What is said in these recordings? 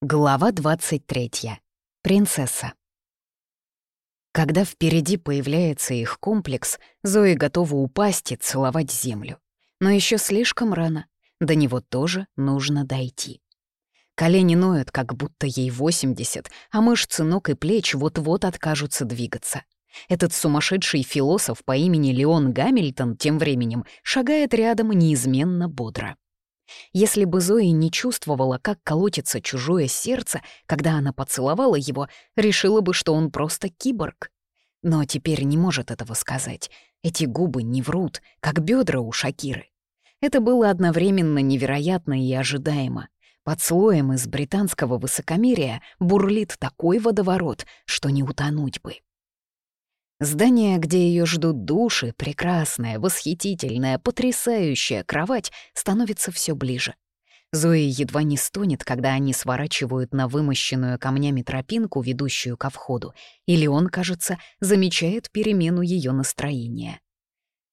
Глава 23. Принцесса. Когда впереди появляется их комплекс, Зои готова упасть и целовать землю. Но еще слишком рано, до него тоже нужно дойти. Колени ноют, как будто ей 80, а мышцы ног и плеч вот-вот откажутся двигаться. Этот сумасшедший философ по имени Леон Гамильтон тем временем шагает рядом неизменно бодро. Если бы Зои не чувствовала, как колотится чужое сердце, когда она поцеловала его, решила бы, что он просто киборг. Но теперь не может этого сказать. Эти губы не врут, как бедра у Шакиры. Это было одновременно невероятно и ожидаемо. Под слоем из британского высокомерия бурлит такой водоворот, что не утонуть бы. Здание, где ее ждут души, прекрасная, восхитительная, потрясающая кровать становится все ближе. Зои едва не стонет, когда они сворачивают на вымощенную камнями тропинку, ведущую ко входу, или он, кажется, замечает перемену ее настроения.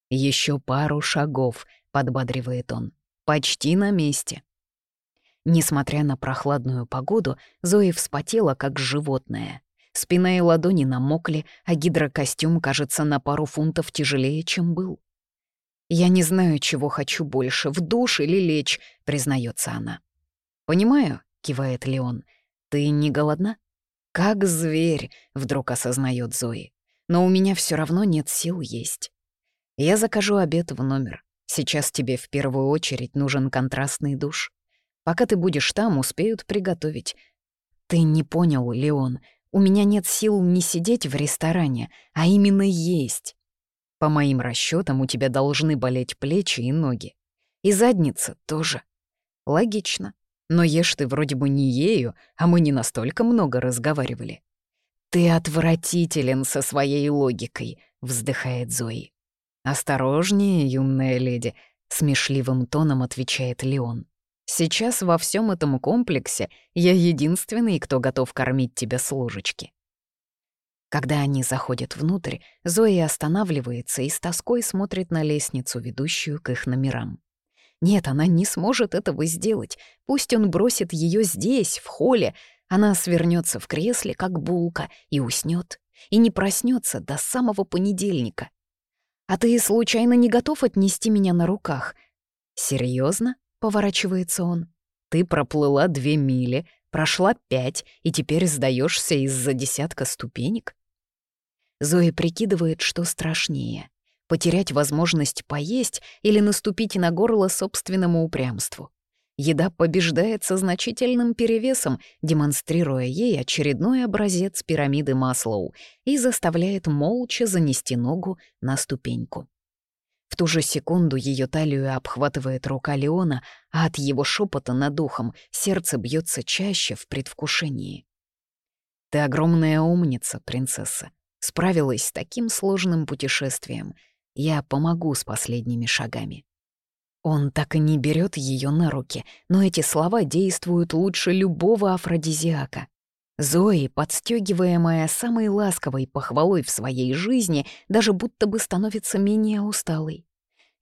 Еще пару шагов», — подбадривает он, — «почти на месте». Несмотря на прохладную погоду, Зои вспотела, как животное. Спина и ладони намокли, а гидрокостюм кажется на пару фунтов тяжелее, чем был. «Я не знаю, чего хочу больше, в душ или лечь», — признается она. «Понимаю», — кивает Леон. «Ты не голодна?» «Как зверь», — вдруг осознает Зои. «Но у меня все равно нет сил есть. Я закажу обед в номер. Сейчас тебе в первую очередь нужен контрастный душ. Пока ты будешь там, успеют приготовить. Ты не понял, Леон, у меня нет сил не сидеть в ресторане, а именно есть. По моим расчетам, у тебя должны болеть плечи и ноги. И задница тоже. Логично. Но ешь ты вроде бы не ею, а мы не настолько много разговаривали. «Ты отвратителен со своей логикой», — вздыхает Зои. «Осторожнее, юная леди», — смешливым тоном отвечает Леон. Сейчас во всем этом комплексе я единственный, кто готов кормить тебя с ложечки. Когда они заходят внутрь, Зои останавливается и с тоской смотрит на лестницу, ведущую к их номерам. Нет, она не сможет этого сделать. Пусть он бросит ее здесь, в холле. Она свернется в кресле, как булка, и уснет, и не проснется до самого понедельника. А ты случайно не готов отнести меня на руках? Серьезно? Поворачивается он. «Ты проплыла две мили, прошла пять, и теперь сдаешься из-за десятка ступенек?» Зоя прикидывает, что страшнее — потерять возможность поесть или наступить на горло собственному упрямству. Еда побеждает со значительным перевесом, демонстрируя ей очередной образец пирамиды Маслоу и заставляет молча занести ногу на ступеньку. В ту же секунду ее талию обхватывает рука Леона, а от его шепота над ухом сердце бьется чаще в предвкушении. «Ты огромная умница, принцесса. Справилась с таким сложным путешествием. Я помогу с последними шагами». Он так и не берет ее на руки, но эти слова действуют лучше любого афродизиака. Зои, подстегиваемая самой ласковой похвалой в своей жизни, даже будто бы становится менее усталой.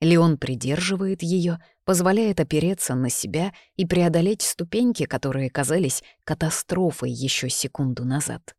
Леон придерживает ее, позволяет опереться на себя и преодолеть ступеньки, которые казались катастрофой еще секунду назад.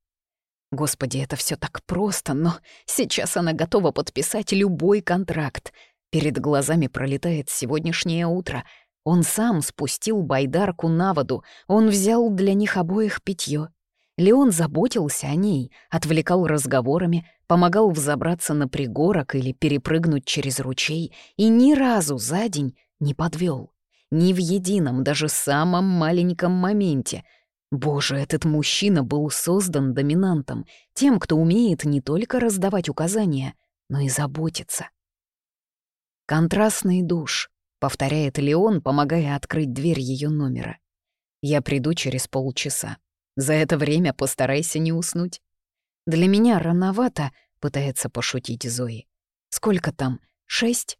Господи, это все так просто, но сейчас она готова подписать любой контракт. Перед глазами пролетает сегодняшнее утро. Он сам спустил байдарку на воду, он взял для них обоих питье. Леон заботился о ней, отвлекал разговорами, помогал взобраться на пригорок или перепрыгнуть через ручей и ни разу за день не подвел. Ни в едином, даже самом маленьком моменте. Боже, этот мужчина был создан доминантом, тем, кто умеет не только раздавать указания, но и заботиться. «Контрастный душ», — повторяет Леон, помогая открыть дверь ее номера. «Я приду через полчаса. За это время постарайся не уснуть. Для меня рановато, пытается пошутить Зои. Сколько там? Шесть?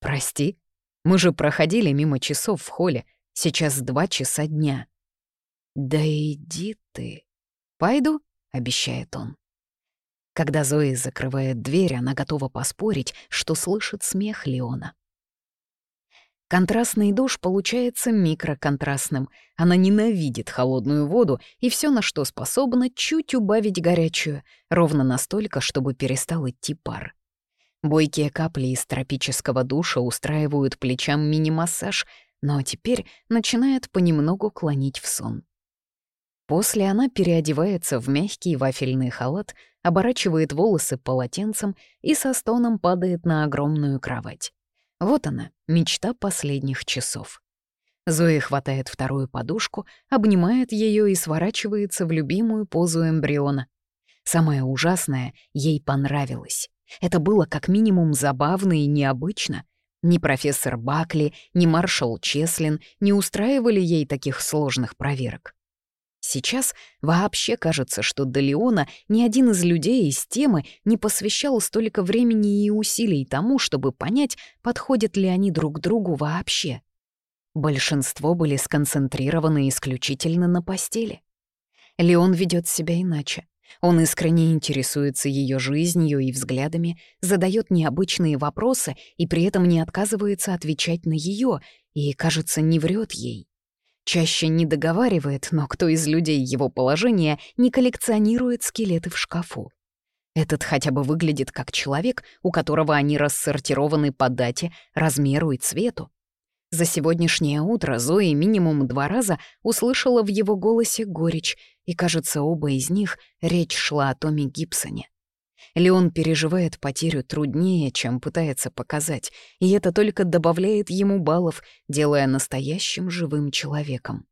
Прости. Мы же проходили мимо часов в холле. Сейчас два часа дня. Да иди ты. Пойду, обещает он. Когда Зои закрывает дверь, она готова поспорить, что слышит смех Леона. Контрастный душ получается микроконтрастным. Она ненавидит холодную воду и все, на что способна, чуть убавить горячую, ровно настолько, чтобы перестал идти пар. Бойкие капли из тропического душа устраивают плечам мини-массаж, но теперь начинает понемногу клонить в сон. После она переодевается в мягкий вафельный халат, оборачивает волосы полотенцем и со стоном падает на огромную кровать. Вот она, мечта последних часов. Зои хватает вторую подушку, обнимает ее и сворачивается в любимую позу эмбриона. Самое ужасное — ей понравилось. Это было как минимум забавно и необычно. Ни профессор Бакли, ни маршал Чеслин не устраивали ей таких сложных проверок. Сейчас вообще кажется, что до Леона ни один из людей из темы не посвящал столько времени и усилий тому, чтобы понять, подходят ли они друг другу вообще. Большинство были сконцентрированы исключительно на постели. Леон ведет себя иначе. Он искренне интересуется ее жизнью и взглядами, задает необычные вопросы и при этом не отказывается отвечать на ее и, кажется, не врет ей. Чаще не договаривает, но кто из людей его положения не коллекционирует скелеты в шкафу? Этот хотя бы выглядит как человек, у которого они рассортированы по дате, размеру и цвету. За сегодняшнее утро Зои минимум два раза услышала в его голосе горечь, и, кажется, оба из них речь шла о Томе Гибсоне. Леон переживает потерю труднее, чем пытается показать, и это только добавляет ему баллов, делая настоящим живым человеком.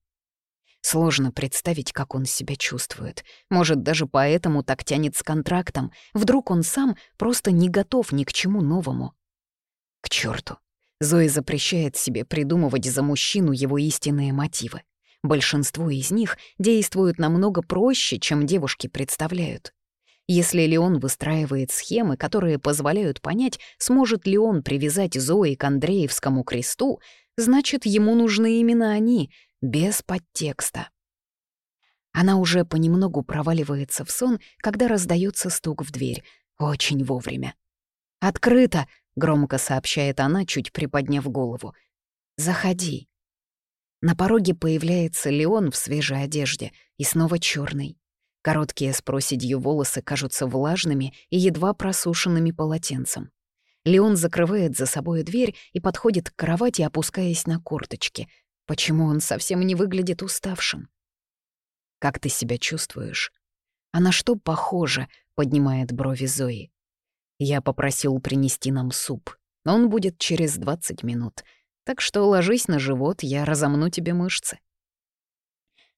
Сложно представить, как он себя чувствует. Может, даже поэтому так тянет с контрактом. Вдруг он сам просто не готов ни к чему новому. К черту. Зои запрещает себе придумывать за мужчину его истинные мотивы. Большинство из них действуют намного проще, чем девушки представляют. Если Леон выстраивает схемы, которые позволяют понять, сможет ли он привязать Зои к Андреевскому кресту, значит, ему нужны именно они, без подтекста. Она уже понемногу проваливается в сон, когда раздается стук в дверь. Очень вовремя. «Открыто!» — громко сообщает она, чуть приподняв голову. «Заходи». На пороге появляется Леон в свежей одежде и снова черный. Короткие с проседью волосы кажутся влажными и едва просушенными полотенцем. Леон закрывает за собой дверь и подходит к кровати, опускаясь на корточки. Почему он совсем не выглядит уставшим? «Как ты себя чувствуешь?» «А на что похоже?» — поднимает брови Зои. «Я попросил принести нам суп. Он будет через 20 минут. Так что ложись на живот, я разомну тебе мышцы».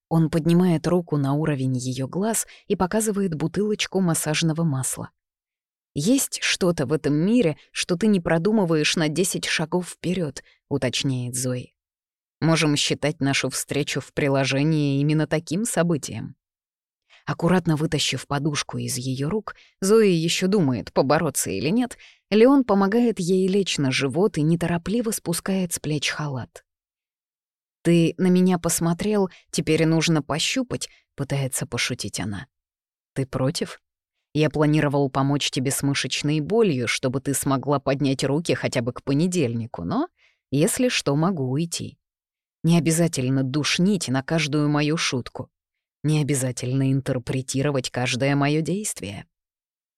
Он поднимает руку на уровень ее глаз и показывает бутылочку массажного масла. «Есть что-то в этом мире, что ты не продумываешь на 10 шагов вперед, уточняет Зои. «Можем считать нашу встречу в приложении именно таким событием». Аккуратно вытащив подушку из ее рук, Зои еще думает, побороться или нет, Леон помогает ей лечь на живот и неторопливо спускает с плеч халат. «Ты на меня посмотрел, теперь нужно пощупать», — пытается пошутить она. «Ты против? Я планировал помочь тебе с мышечной болью, чтобы ты смогла поднять руки хотя бы к понедельнику, но, если что, могу уйти. Не обязательно душнить на каждую мою шутку. Не обязательно интерпретировать каждое мое действие.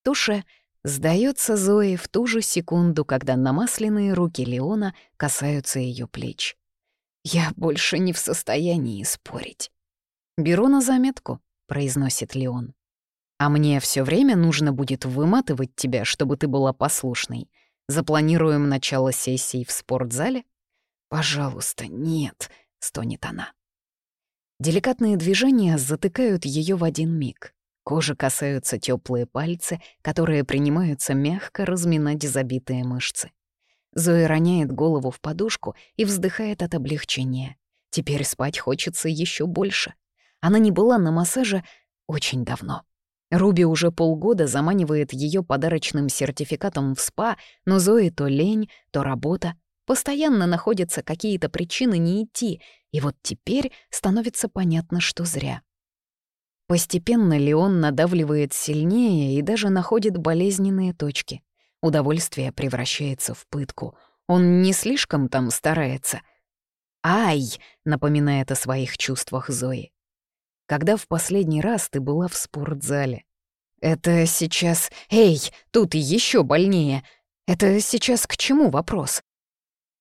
Туше сдается Зои в ту же секунду, когда намасленные руки Леона касаются ее плеч. Я больше не в состоянии спорить. «Беру на заметку», — произносит Леон. «А мне все время нужно будет выматывать тебя, чтобы ты была послушной. Запланируем начало сессии в спортзале?» «Пожалуйста, нет», — стонет она. Деликатные движения затыкают ее в один миг. Кожи касаются теплые пальцы, которые принимаются мягко разминать забитые мышцы. Зоя роняет голову в подушку и вздыхает от облегчения. Теперь спать хочется еще больше. Она не была на массаже очень давно. Руби уже полгода заманивает ее подарочным сертификатом в спа, но Зои то лень, то работа. Постоянно находятся какие-то причины не идти, и вот теперь становится понятно, что зря. Постепенно Леон надавливает сильнее и даже находит болезненные точки. Удовольствие превращается в пытку. Он не слишком там старается. «Ай!» — напоминает о своих чувствах Зои. «Когда в последний раз ты была в спортзале?» «Это сейчас... Эй, тут еще больнее! Это сейчас к чему вопрос?»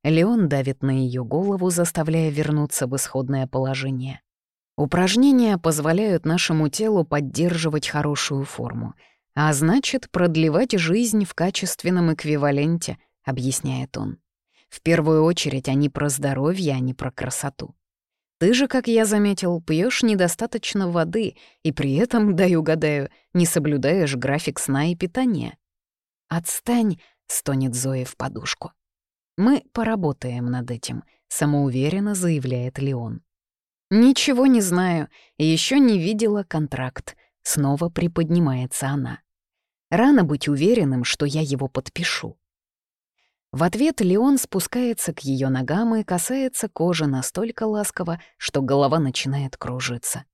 Леон давит на ее голову, заставляя вернуться в исходное положение. Упражнения позволяют нашему телу поддерживать хорошую форму, а значит, продлевать жизнь в качественном эквиваленте, объясняет он. В первую очередь они про здоровье, а не про красоту. Ты же, как я заметил, пьешь недостаточно воды и при этом, дай угадаю, не соблюдаешь график сна и питания. «Отстань», — стонет Зоя в подушку. «Мы поработаем над этим», — самоуверенно заявляет Леон. «Ничего не знаю, еще не видела контракт», — снова приподнимается она. «Рано быть уверенным, что я его подпишу». В ответ Леон спускается к ее ногам и касается кожи настолько ласково, что голова начинает кружиться.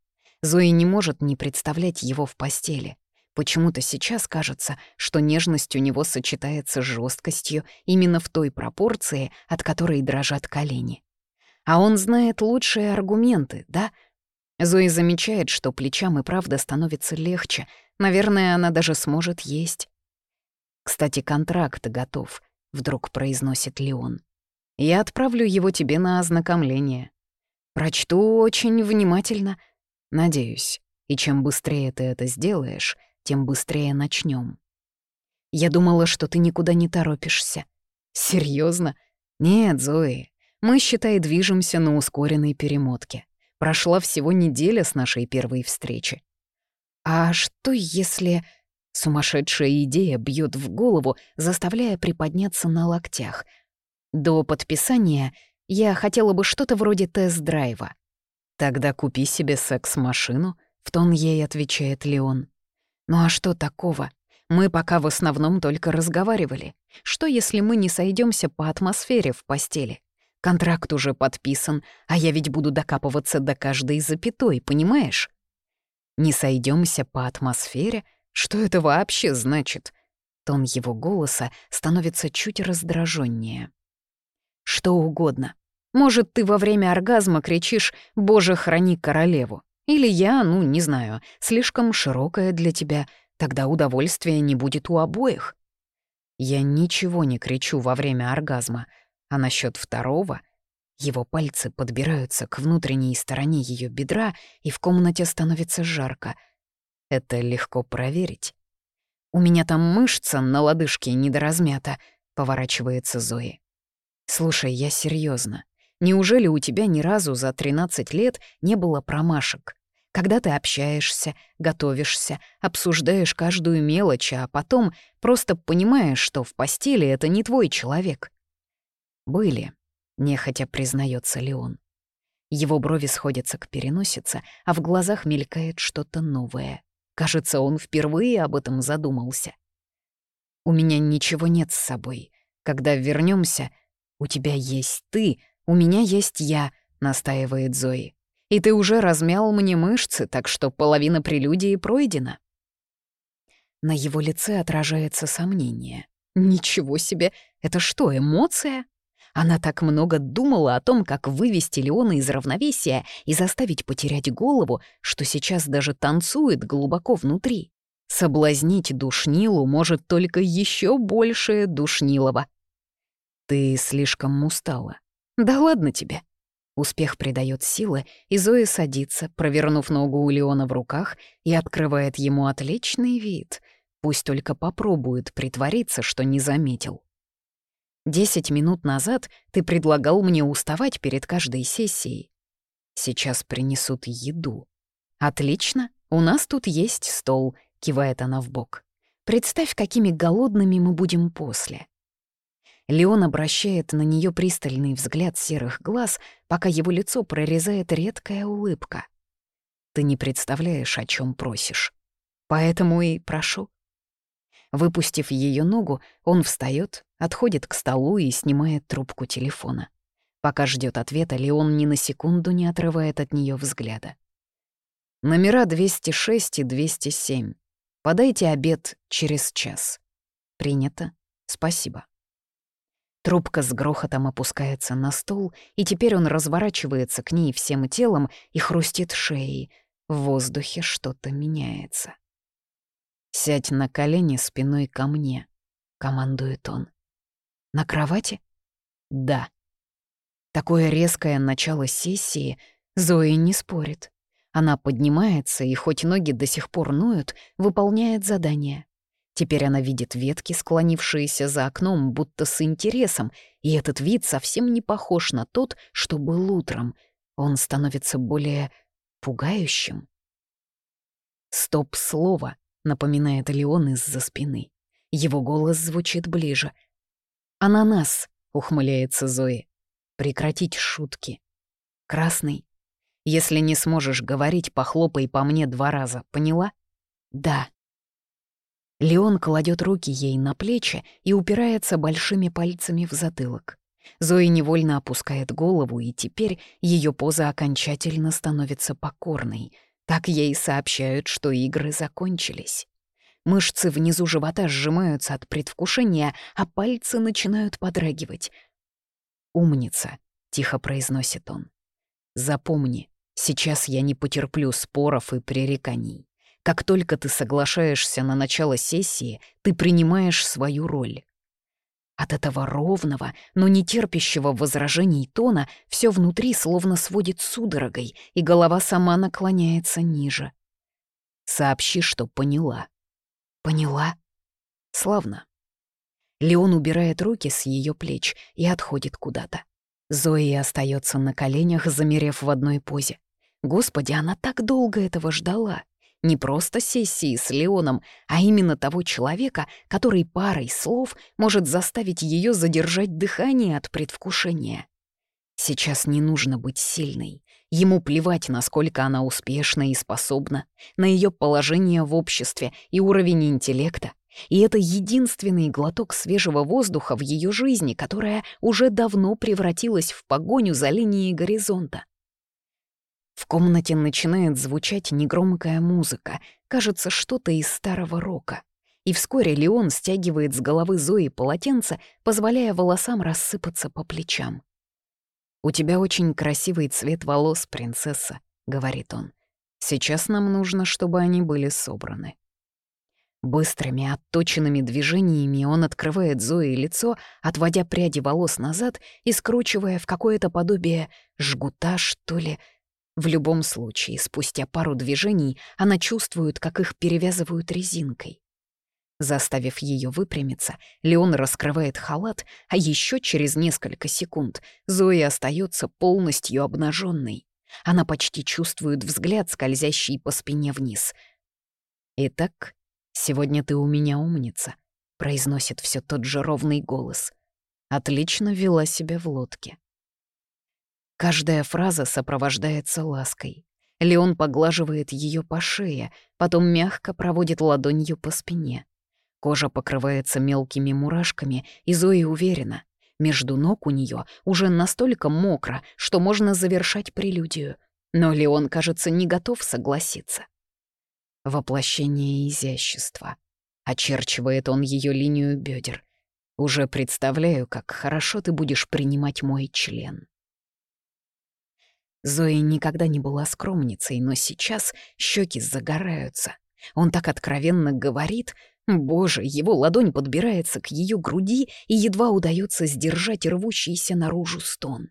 Зои не может не представлять его в постели. Почему-то сейчас кажется, что нежность у него сочетается с жесткостью именно в той пропорции, от которой дрожат колени. А он знает лучшие аргументы, да? Зои замечает, что плечам и правда становится легче. Наверное, она даже сможет есть. Кстати, контракт готов — вдруг произносит Леон. «Я отправлю его тебе на ознакомление. Прочту очень внимательно. Надеюсь, и чем быстрее ты это сделаешь, тем быстрее начнем. Я думала, что ты никуда не торопишься. Серьезно? Нет, Зои, мы, считай, движемся на ускоренной перемотке. Прошла всего неделя с нашей первой встречи. А что если... Сумасшедшая идея бьет в голову, заставляя приподняться на локтях. До подписания я хотела бы что-то вроде тест-драйва. «Тогда купи себе секс-машину», — в тон ей отвечает Леон. «Ну а что такого? Мы пока в основном только разговаривали. Что, если мы не сойдемся по атмосфере в постели? Контракт уже подписан, а я ведь буду докапываться до каждой запятой, понимаешь? Не сойдемся по атмосфере — что это вообще значит? Тон его голоса становится чуть раздраженнее. Что угодно. Может, ты во время оргазма кричишь «Боже, храни королеву». Или я, ну, не знаю, слишком широкая для тебя, тогда удовольствия не будет у обоих. Я ничего не кричу во время оргазма, а насчет второго его пальцы подбираются к внутренней стороне ее бедра, и в комнате становится жарко — это легко проверить. «У меня там мышца на лодыжке недоразмята», — поворачивается Зои. «Слушай, я серьезно. Неужели у тебя ни разу за 13 лет не было промашек? Когда ты общаешься, готовишься, обсуждаешь каждую мелочь, а потом просто понимаешь, что в постели это не твой человек?» «Были», — нехотя признается Леон. Его брови сходятся к переносице, а в глазах мелькает что-то новое. Кажется, он впервые об этом задумался. «У меня ничего нет с собой. Когда вернемся, у тебя есть ты, у меня есть я», — настаивает Зои. «И ты уже размял мне мышцы, так что половина прелюдии пройдена». На его лице отражается сомнение. «Ничего себе! Это что, эмоция?» Она так много думала о том, как вывести Леона из равновесия и заставить потерять голову, что сейчас даже танцует глубоко внутри. Соблазнить душнилу может только еще большее душнилово. «Ты слишком устала. Да ладно тебе». Успех придает силы, и Зоя садится, провернув ногу у Леона в руках, и открывает ему отличный вид. Пусть только попробует притвориться, что не заметил. Десять минут назад ты предлагал мне уставать перед каждой сессией. Сейчас принесут еду. Отлично, у нас тут есть стол, кивает она в бок. Представь, какими голодными мы будем после. Леон обращает на нее пристальный взгляд серых глаз, пока его лицо прорезает редкая улыбка. Ты не представляешь, о чем просишь. Поэтому и прошу. Выпустив ее ногу, он встает, отходит к столу и снимает трубку телефона. Пока ждет ответа, Леон ни на секунду не отрывает от нее взгляда. Номера 206 и 207. Подайте обед через час. Принято. Спасибо. Трубка с грохотом опускается на стол, и теперь он разворачивается к ней всем телом и хрустит шеей. В воздухе что-то меняется. «Сядь на колени спиной ко мне», — командует он. «На кровати?» «Да». Такое резкое начало сессии Зои не спорит. Она поднимается и, хоть ноги до сих пор ноют, выполняет задание. Теперь она видит ветки, склонившиеся за окном, будто с интересом, и этот вид совсем не похож на тот, что был утром. Он становится более пугающим. «Стоп-слово», — напоминает Леон из-за спины. Его голос звучит ближе. «Ананас», — ухмыляется Зои. «Прекратить шутки». «Красный». «Если не сможешь говорить, похлопай по мне два раза, поняла?» «Да», Леон кладет руки ей на плечи и упирается большими пальцами в затылок. Зои невольно опускает голову, и теперь ее поза окончательно становится покорной. Так ей сообщают, что игры закончились. Мышцы внизу живота сжимаются от предвкушения, а пальцы начинают подрагивать. «Умница», — тихо произносит он. «Запомни, сейчас я не потерплю споров и пререканий. Как только ты соглашаешься на начало сессии, ты принимаешь свою роль. От этого ровного, но не терпящего возражений тона все внутри словно сводит судорогой, и голова сама наклоняется ниже. Сообщи, что поняла. Поняла? Славно. Леон убирает руки с ее плеч и отходит куда-то. Зои остается на коленях, замерев в одной позе. Господи, она так долго этого ждала. Не просто сессии с Леоном, а именно того человека, который парой слов может заставить ее задержать дыхание от предвкушения. Сейчас не нужно быть сильной. Ему плевать, насколько она успешна и способна, на ее положение в обществе и уровень интеллекта. И это единственный глоток свежего воздуха в ее жизни, которая уже давно превратилась в погоню за линией горизонта. В комнате начинает звучать негромкая музыка, кажется, что-то из старого рока. И вскоре Леон стягивает с головы Зои полотенце, позволяя волосам рассыпаться по плечам. «У тебя очень красивый цвет волос, принцесса», — говорит он. «Сейчас нам нужно, чтобы они были собраны». Быстрыми, отточенными движениями он открывает Зои лицо, отводя пряди волос назад и скручивая в какое-то подобие жгута, что ли, — в любом случае, спустя пару движений она чувствует, как их перевязывают резинкой. Заставив ее выпрямиться, Леон раскрывает халат, а еще через несколько секунд Зоя остается полностью обнаженной. Она почти чувствует взгляд, скользящий по спине вниз. «Итак, сегодня ты у меня умница», — произносит все тот же ровный голос. «Отлично вела себя в лодке». Каждая фраза сопровождается лаской. Леон поглаживает ее по шее, потом мягко проводит ладонью по спине. Кожа покрывается мелкими мурашками, и Зои уверена, между ног у нее уже настолько мокро, что можно завершать прелюдию. Но Леон, кажется, не готов согласиться. Воплощение изящества. Очерчивает он ее линию бедер. Уже представляю, как хорошо ты будешь принимать мой член. Зоя никогда не была скромницей, но сейчас щеки загораются. Он так откровенно говорит. Боже, его ладонь подбирается к ее груди и едва удается сдержать рвущийся наружу стон.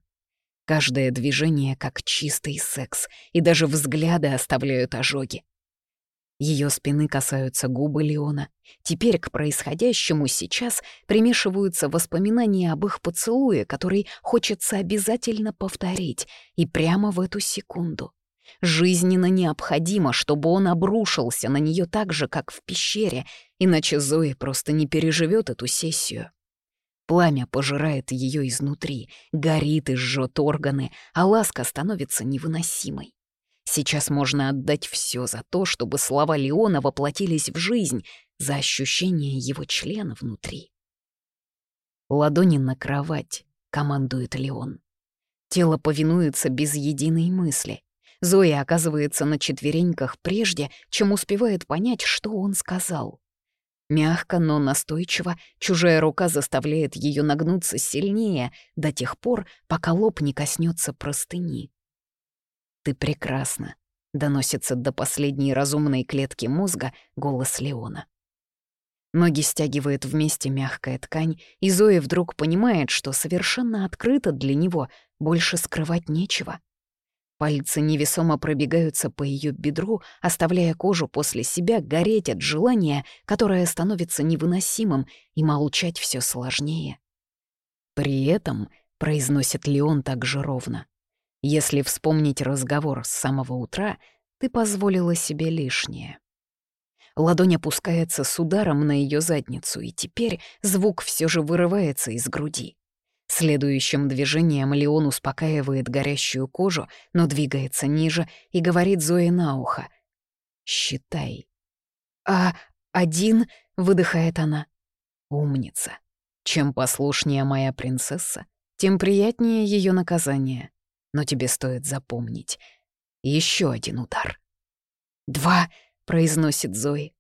Каждое движение как чистый секс, и даже взгляды оставляют ожоги. Ее спины касаются губы Леона. Теперь к происходящему сейчас примешиваются воспоминания об их поцелуе, который хочется обязательно повторить, и прямо в эту секунду. Жизненно необходимо, чтобы он обрушился на нее так же, как в пещере, иначе Зои просто не переживет эту сессию. Пламя пожирает ее изнутри, горит и жжет органы, а ласка становится невыносимой. Сейчас можно отдать все за то, чтобы слова Леона воплотились в жизнь, за ощущение его члена внутри. «Ладони на кровать», — командует Леон. Тело повинуется без единой мысли. Зоя оказывается на четвереньках прежде, чем успевает понять, что он сказал. Мягко, но настойчиво чужая рука заставляет ее нагнуться сильнее до тех пор, пока лоб не коснется простыни. «Ты прекрасна», — доносится до последней разумной клетки мозга голос Леона. Ноги стягивает вместе мягкая ткань, и Зоя вдруг понимает, что совершенно открыто для него, больше скрывать нечего. Пальцы невесомо пробегаются по ее бедру, оставляя кожу после себя гореть от желания, которое становится невыносимым, и молчать все сложнее. При этом, произносит Леон так же ровно, если вспомнить разговор с самого утра, ты позволила себе лишнее. Ладонь опускается с ударом на ее задницу, и теперь звук все же вырывается из груди. Следующим движением Леон успокаивает горящую кожу, но двигается ниже и говорит Зое на ухо. «Считай». «А один?» — выдыхает она. «Умница. Чем послушнее моя принцесса, тем приятнее ее наказание. Но тебе стоит запомнить. Еще один удар». «Два», — произносит Зои.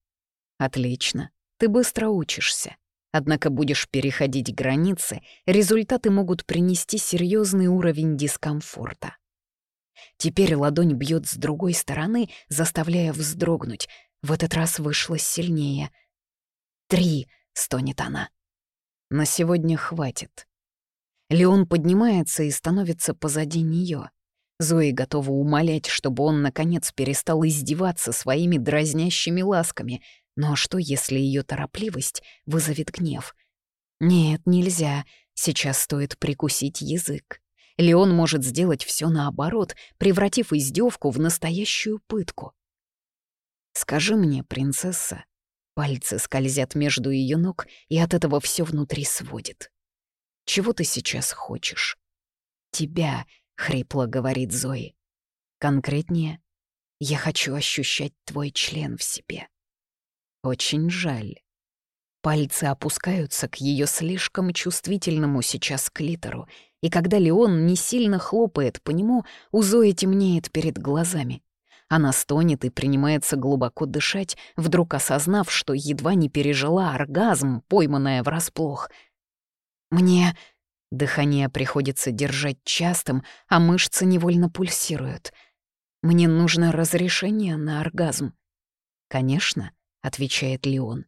«Отлично. Ты быстро учишься. Однако будешь переходить границы, результаты могут принести серьезный уровень дискомфорта. Теперь ладонь бьет с другой стороны, заставляя вздрогнуть. В этот раз вышло сильнее. «Три!» — стонет она. «На сегодня хватит». Леон поднимается и становится позади нее. Зои готова умолять, чтобы он, наконец, перестал издеваться своими дразнящими ласками — но что, если ее торопливость вызовет гнев? Нет, нельзя. Сейчас стоит прикусить язык. Леон может сделать все наоборот, превратив издевку в настоящую пытку. «Скажи мне, принцесса...» Пальцы скользят между ее ног, и от этого все внутри сводит. «Чего ты сейчас хочешь?» «Тебя», — хрипло говорит Зои. «Конкретнее, я хочу ощущать твой член в себе». Очень жаль. Пальцы опускаются к ее слишком чувствительному сейчас клитору, и когда Леон не сильно хлопает по нему, у Зои темнеет перед глазами. Она стонет и принимается глубоко дышать, вдруг осознав, что едва не пережила оргазм, пойманная врасплох. «Мне...» Дыхание приходится держать частым, а мышцы невольно пульсируют. «Мне нужно разрешение на оргазм». «Конечно», отвечает Леон.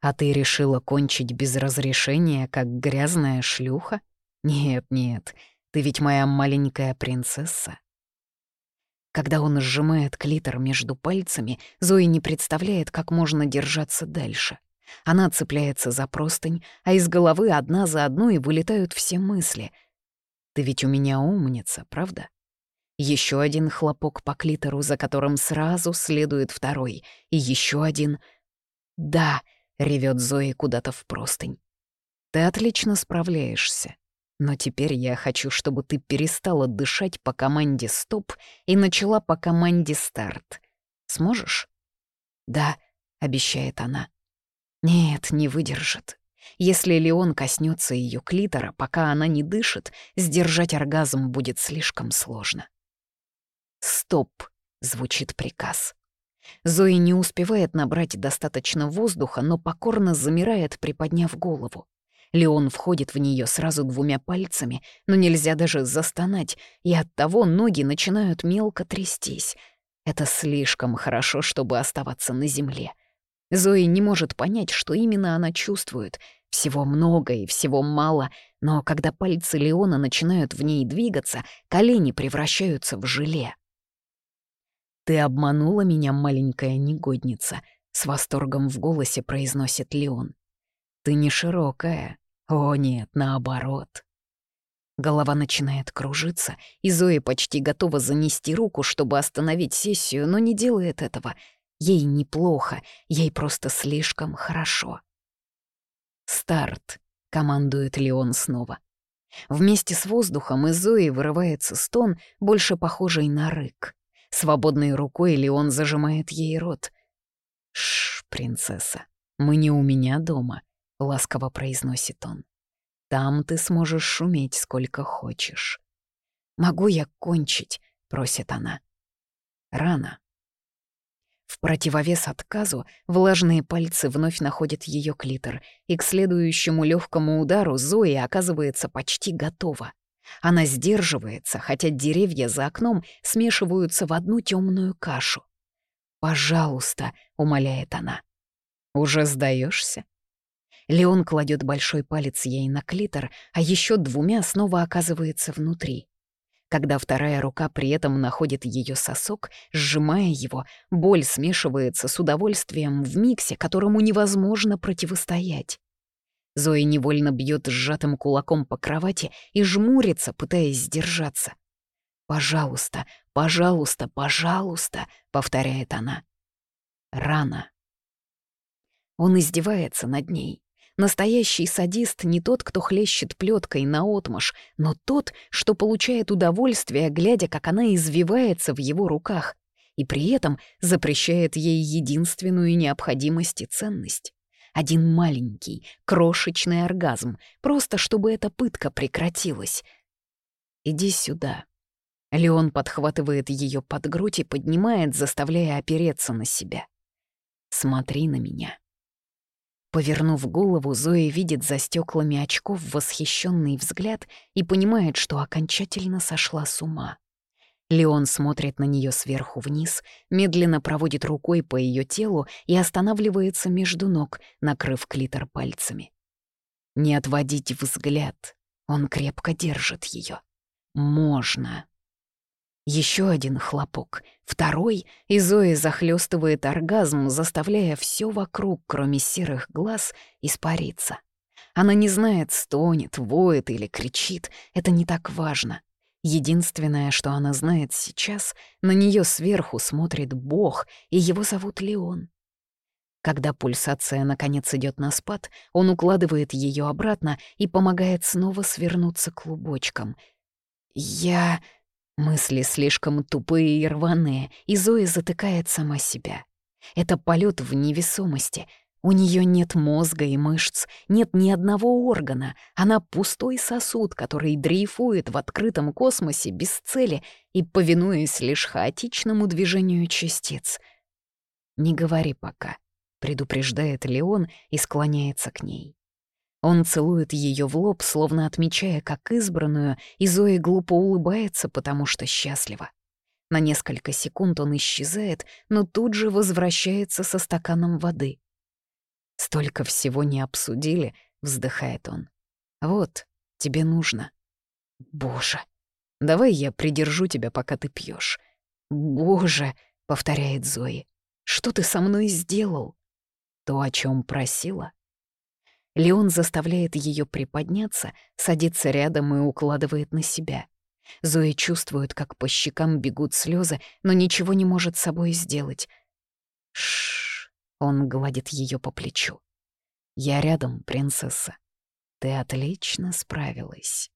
«А ты решила кончить без разрешения, как грязная шлюха? Нет, нет, ты ведь моя маленькая принцесса». Когда он сжимает клитор между пальцами, Зои не представляет, как можно держаться дальше. Она цепляется за простынь, а из головы одна за одной вылетают все мысли. «Ты ведь у меня умница, правда?» Еще один хлопок по клитору, за которым сразу следует второй, и еще один — «Да», — ревет Зои куда-то в простынь. «Ты отлично справляешься. Но теперь я хочу, чтобы ты перестала дышать по команде «Стоп» и начала по команде «Старт». Сможешь?» «Да», — обещает она. «Нет, не выдержит. Если Леон коснется ее клитора, пока она не дышит, сдержать оргазм будет слишком сложно». «Стоп», — звучит приказ. Зои не успевает набрать достаточно воздуха, но покорно замирает, приподняв голову. Леон входит в нее сразу двумя пальцами, но нельзя даже застонать, и оттого ноги начинают мелко трястись. Это слишком хорошо, чтобы оставаться на земле. Зои не может понять, что именно она чувствует. Всего много и всего мало, но когда пальцы Леона начинают в ней двигаться, колени превращаются в желе. «Ты обманула меня, маленькая негодница», — с восторгом в голосе произносит Леон. «Ты не широкая. О, нет, наоборот». Голова начинает кружиться, и Зоя почти готова занести руку, чтобы остановить сессию, но не делает этого. Ей неплохо, ей просто слишком хорошо. «Старт», — командует Леон снова. Вместе с воздухом из Зои вырывается стон, больше похожий на рык. Свободной рукой Леон зажимает ей рот. «Шш, принцесса, мы не у меня дома», — ласково произносит он. «Там ты сможешь шуметь сколько хочешь». «Могу я кончить?» — просит она. «Рано». В противовес отказу влажные пальцы вновь находят ее клитор, и к следующему легкому удару Зои оказывается почти готова. Она сдерживается, хотя деревья за окном смешиваются в одну темную кашу. «Пожалуйста», — умоляет она. «Уже сдаешься? Леон кладет большой палец ей на клитор, а еще двумя снова оказывается внутри. Когда вторая рука при этом находит ее сосок, сжимая его, боль смешивается с удовольствием в миксе, которому невозможно противостоять. Зоя невольно бьет сжатым кулаком по кровати и жмурится, пытаясь сдержаться. «Пожалуйста, пожалуйста, пожалуйста», — повторяет она. Рано. Он издевается над ней. Настоящий садист не тот, кто хлещет плеткой наотмашь, но тот, что получает удовольствие, глядя, как она извивается в его руках, и при этом запрещает ей единственную необходимость и ценность. Один маленький, крошечный оргазм, просто чтобы эта пытка прекратилась. «Иди сюда». Леон подхватывает ее под грудь и поднимает, заставляя опереться на себя. «Смотри на меня». Повернув голову, Зоя видит за стеклами очков восхищенный взгляд и понимает, что окончательно сошла с ума. Леон смотрит на нее сверху вниз, медленно проводит рукой по ее телу и останавливается между ног, накрыв клитор пальцами. Не отводить взгляд. Он крепко держит ее. Можно. Еще один хлопок, второй, и Зои захлестывает оргазм, заставляя все вокруг, кроме серых глаз, испариться. Она не знает, стонет, воет или кричит, это не так важно. Единственное, что она знает сейчас, на нее сверху смотрит Бог, и его зовут Леон. Когда пульсация наконец идет на спад, он укладывает ее обратно и помогает снова свернуться клубочком. «Я...» Мысли слишком тупые и рваные, и Зоя затыкает сама себя. Это полет в невесомости. У нее нет мозга и мышц, нет ни одного органа. Она пустой сосуд, который дрейфует в открытом космосе без цели и повинуясь лишь хаотичному движению частиц. «Не говори пока», — предупреждает Леон и склоняется к ней. Он целует ее в лоб, словно отмечая как избранную, и Зоя глупо улыбается, потому что счастлива. На несколько секунд он исчезает, но тут же возвращается со стаканом воды. «Столько всего не обсудили», — вздыхает он. «Вот, тебе нужно». «Боже, давай я придержу тебя, пока ты пьешь. «Боже», — повторяет Зои, — «что ты со мной сделал?» «То, о чем просила». Леон заставляет ее приподняться, садится рядом и укладывает на себя. Зоя чувствует, как по щекам бегут слезы, но ничего не может с собой сделать. Шш, он гладит ее по плечу. Я рядом, принцесса. Ты отлично справилась.